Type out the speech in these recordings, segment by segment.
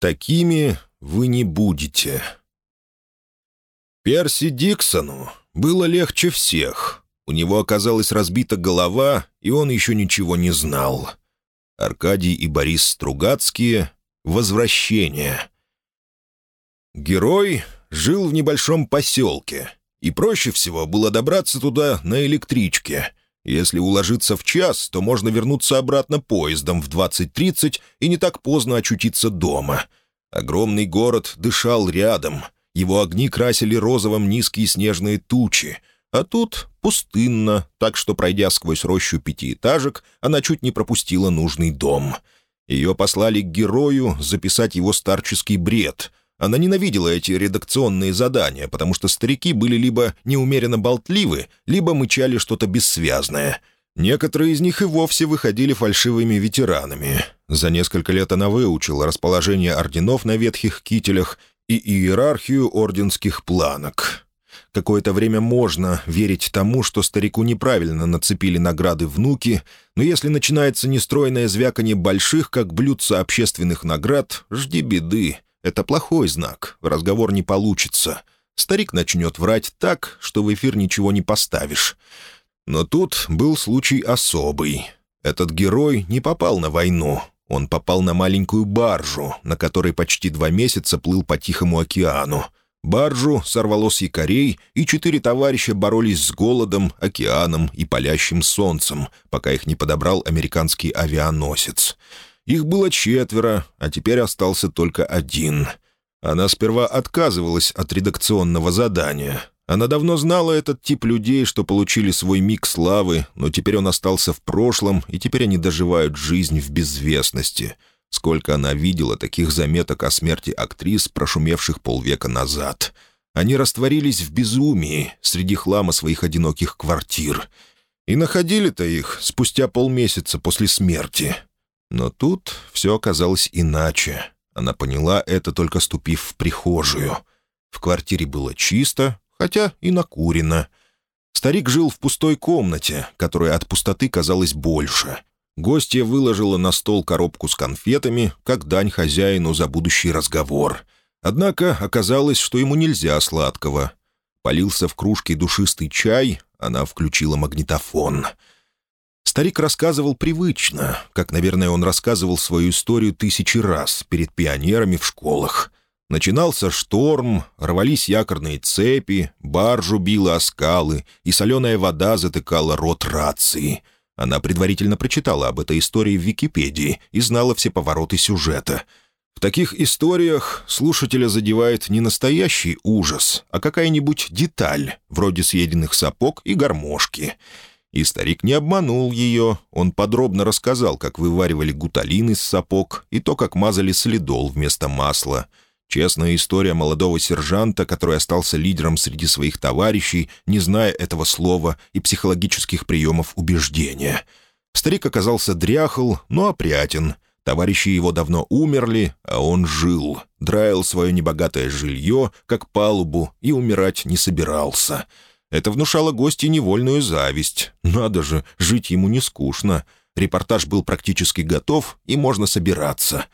Такими вы не будете. Перси Диксону было легче всех. У него оказалась разбита голова, и он еще ничего не знал. Аркадий и Борис Стругацкие — возвращение. Герой жил в небольшом поселке, и проще всего было добраться туда на электричке. Если уложиться в час, то можно вернуться обратно поездом в 20.30 и не так поздно очутиться дома. Огромный город дышал рядом. Его огни красили розовым низкие снежные тучи. А тут пустынно, так что, пройдя сквозь рощу пятиэтажек, она чуть не пропустила нужный дом. Ее послали к герою записать его старческий бред — она ненавидела эти редакционные задания, потому что старики были либо неумеренно болтливы, либо мычали что-то бессвязное. Некоторые из них и вовсе выходили фальшивыми ветеранами. За несколько лет она выучила расположение орденов на ветхих кителях и иерархию орденских планок. Какое-то время можно верить тому, что старику неправильно нацепили награды внуки, но если начинается нестройное звяканье больших, как блюдца общественных наград, жди беды. Это плохой знак, разговор не получится. Старик начнет врать так, что в эфир ничего не поставишь. Но тут был случай особый. Этот герой не попал на войну. Он попал на маленькую баржу, на которой почти два месяца плыл по Тихому океану. Баржу сорвало с якорей, и четыре товарища боролись с голодом, океаном и палящим солнцем, пока их не подобрал американский авианосец. Их было четверо, а теперь остался только один. Она сперва отказывалась от редакционного задания. Она давно знала этот тип людей, что получили свой миг славы, но теперь он остался в прошлом, и теперь они доживают жизнь в безвестности. Сколько она видела таких заметок о смерти актрис, прошумевших полвека назад. Они растворились в безумии среди хлама своих одиноких квартир. И находили-то их спустя полмесяца после смерти. Но тут все оказалось иначе. Она поняла это, только ступив в прихожую. В квартире было чисто, хотя и накурено. Старик жил в пустой комнате, которая от пустоты казалась больше. Гостья выложила на стол коробку с конфетами, как дань хозяину за будущий разговор. Однако оказалось, что ему нельзя сладкого. Полился в кружке душистый чай, она включила магнитофон — Старик рассказывал привычно, как, наверное, он рассказывал свою историю тысячи раз перед пионерами в школах. Начинался шторм, рвались якорные цепи, баржу била о скалы, и соленая вода затыкала рот рации. Она предварительно прочитала об этой истории в Википедии и знала все повороты сюжета. В таких историях слушателя задевает не настоящий ужас, а какая-нибудь деталь, вроде съеденных сапог и гармошки — и старик не обманул ее. Он подробно рассказал, как вываривали гуталин из сапог и то, как мазали следол вместо масла. Честная история молодого сержанта, который остался лидером среди своих товарищей, не зная этого слова и психологических приемов убеждения. Старик оказался дряхл, но опрятен. Товарищи его давно умерли, а он жил, драил свое небогатое жилье, как палубу, и умирать не собирался — это внушало гостю невольную зависть. Надо же, жить ему не скучно. Репортаж был практически готов, и можно собираться.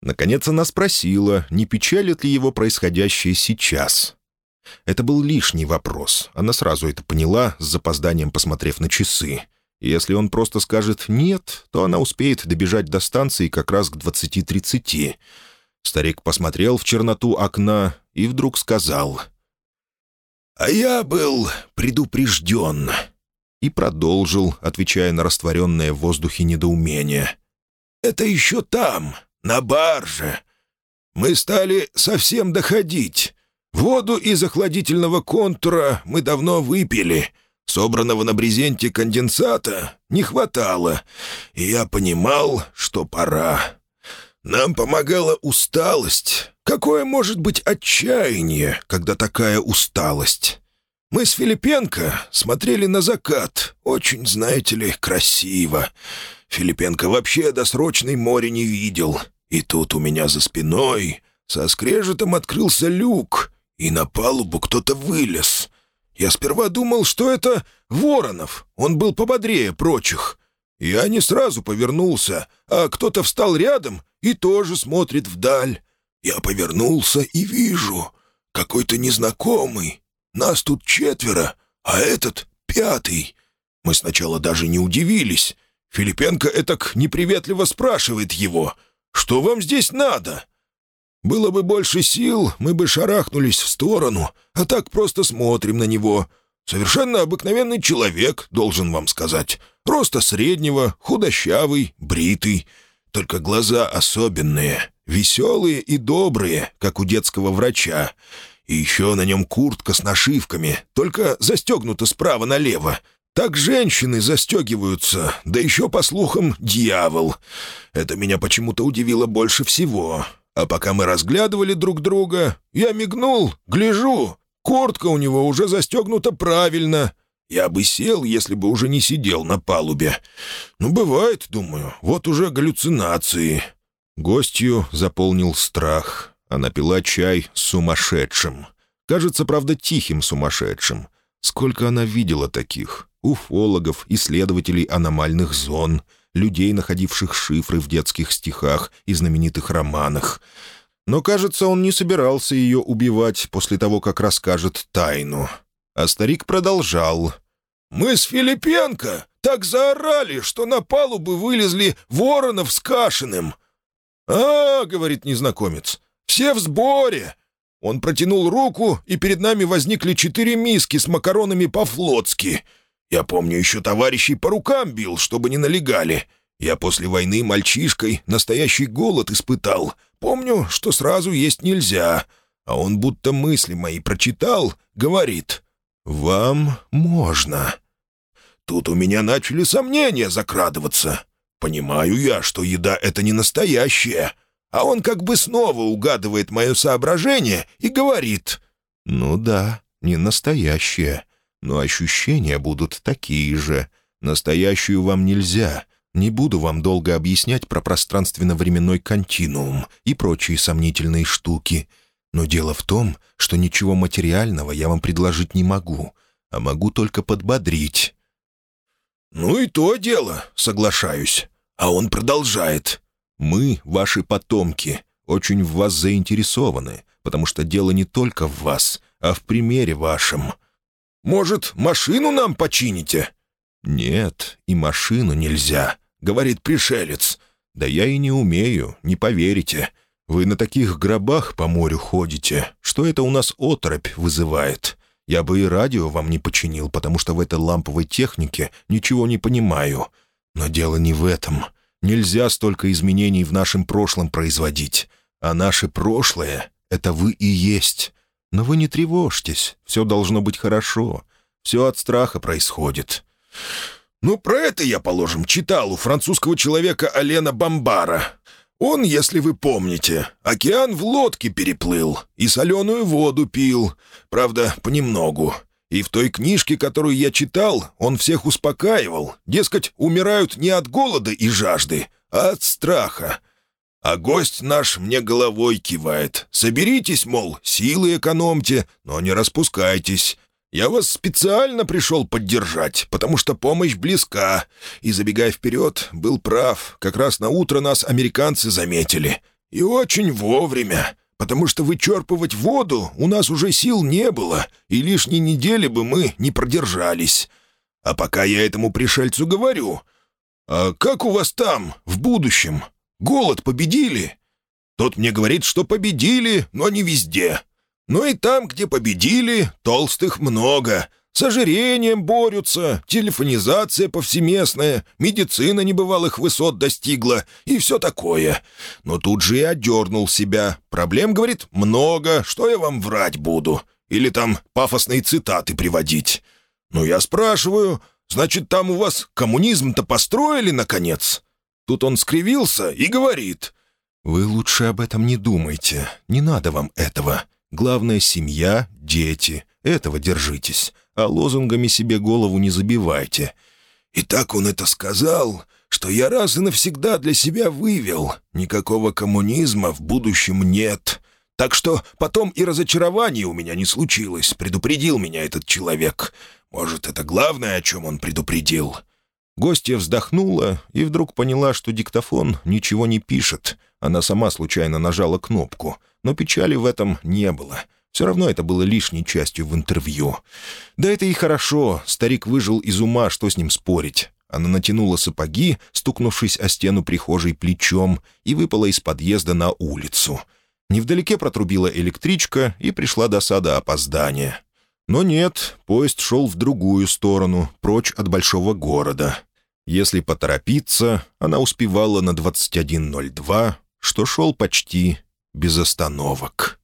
Наконец она спросила, не печалит ли его происходящее сейчас. Это был лишний вопрос. Она сразу это поняла, с запозданием посмотрев на часы. Если он просто скажет «нет», то она успеет добежать до станции как раз к 20.30. Старик посмотрел в черноту окна и вдруг сказал — «А я был предупрежден». И продолжил, отвечая на растворенное в воздухе недоумение. «Это еще там, на барже. Мы стали совсем доходить. Воду из охладительного контура мы давно выпили. Собранного на брезенте конденсата не хватало, и я понимал, что пора. Нам помогала усталость, Какое может быть отчаяние, когда такая усталость? Мы с Филипенко смотрели на закат. Очень, знаете ли, красиво. Филипенко вообще досрочной море не видел. И тут у меня за спиной со скрежетом открылся люк, и на палубу кто-то вылез. Я сперва думал, что это Воронов. Он был пободрее прочих. Я не сразу повернулся, а кто-то встал рядом и тоже смотрит вдаль. Я повернулся и вижу, какой-то незнакомый. Нас тут четверо, а этот пятый. Мы сначала даже не удивились. Филипенко этак неприветливо спрашивает его, «Что вам здесь надо?» Было бы больше сил, мы бы шарахнулись в сторону, а так просто смотрим на него. Совершенно обыкновенный человек, должен вам сказать. Роста среднего, худощавый, бритый. Только глаза особенные, веселые и добрые, как у детского врача. И еще на нем куртка с нашивками, только застегнута справа налево. Так женщины застегиваются, да еще, по слухам, дьявол. Это меня почему-то удивило больше всего. А пока мы разглядывали друг друга, я мигнул, гляжу, куртка у него уже застегнута правильно. Я бы сел, если бы уже не сидел на палубе. Ну, бывает, думаю, вот уже галлюцинации. Гостью заполнил страх. Она пила чай сумасшедшим. Кажется, правда, тихим сумасшедшим. Сколько она видела таких? Уфологов, исследователей аномальных зон, людей, находивших шифры в детских стихах и знаменитых романах. Но, кажется, он не собирался ее убивать после того, как расскажет тайну. А старик продолжал. «Мы с Филипенко так заорали, что на палубы вылезли Воронов с Кашиным. «А, — говорит незнакомец, — все в сборе!» Он протянул руку, и перед нами возникли четыре миски с макаронами по-флотски. Я помню, еще товарищей по рукам бил, чтобы не налегали. Я после войны мальчишкой настоящий голод испытал. Помню, что сразу есть нельзя. А он будто мысли мои прочитал, говорит, «Вам можно». Тут у меня начали сомнения закрадываться. Понимаю я, что еда — это не настоящая. А он как бы снова угадывает мое соображение и говорит. «Ну да, не настоящая, но ощущения будут такие же. Настоящую вам нельзя. Не буду вам долго объяснять про пространственно-временной континуум и прочие сомнительные штуки. Но дело в том, что ничего материального я вам предложить не могу, а могу только подбодрить». «Ну и то дело, соглашаюсь. А он продолжает. «Мы, ваши потомки, очень в вас заинтересованы, потому что дело не только в вас, а в примере вашем. Может, машину нам почините?» «Нет, и машину нельзя», — говорит пришелец. «Да я и не умею, не поверите. Вы на таких гробах по морю ходите, что это у нас оторопь вызывает. Я бы и радио вам не починил, потому что в этой ламповой технике ничего не понимаю. Но дело не в этом. Нельзя столько изменений в нашем прошлом производить. А наше прошлое — это вы и есть. Но вы не тревожьтесь, все должно быть хорошо. Все от страха происходит. Ну, про это я, положим, читал у французского человека Алена Бомбара. Он, если вы помните, океан в лодке переплыл и соленую воду пил. Правда, понемногу. И в той книжке, которую я читал, он всех успокаивал. Дескать, умирают не от голода и жажды, а от страха. А гость наш мне головой кивает. Соберитесь, мол, силы экономьте, но не распускайтесь. Я вас специально пришел поддержать, потому что помощь близка. И, забегая вперед, был прав. Как раз на утро нас американцы заметили. И очень вовремя потому что вычерпывать воду у нас уже сил не было, и лишней недели бы мы не продержались. А пока я этому пришельцу говорю, «А как у вас там, в будущем? Голод победили?» Тот мне говорит, что победили, но не везде. Но и там, где победили, толстых много, с ожирением борются, телефонизация повсеместная, медицина небывалых высот достигла и все такое. Но тут же и отдернул себя. Проблем, говорит, много, что я вам врать буду? Или там пафосные цитаты приводить? Ну, я спрашиваю, значит, там у вас коммунизм-то построили, наконец? Тут он скривился и говорит. «Вы лучше об этом не думайте, не надо вам этого. Главное — семья, дети, этого держитесь а лозунгами себе голову не забивайте. И так он это сказал, что я раз и навсегда для себя вывел. Никакого коммунизма в будущем нет. Так что потом и разочарования у меня не случилось, предупредил меня этот человек. Может, это главное, о чем он предупредил. Гостья вздохнула и вдруг поняла, что диктофон ничего не пишет. Она сама случайно нажала кнопку, но печали в этом не было. Все равно это было лишней частью в интервью. Да это и хорошо, старик выжил из ума, что с ним спорить. Она натянула сапоги, стукнувшись о стену прихожей плечом, и выпала из подъезда на улицу. Невдалеке протрубила электричка, и пришла досада опоздания. Но нет, поезд шел в другую сторону, прочь от большого города. Если поторопиться, она успевала на 21.02, что шел почти без остановок.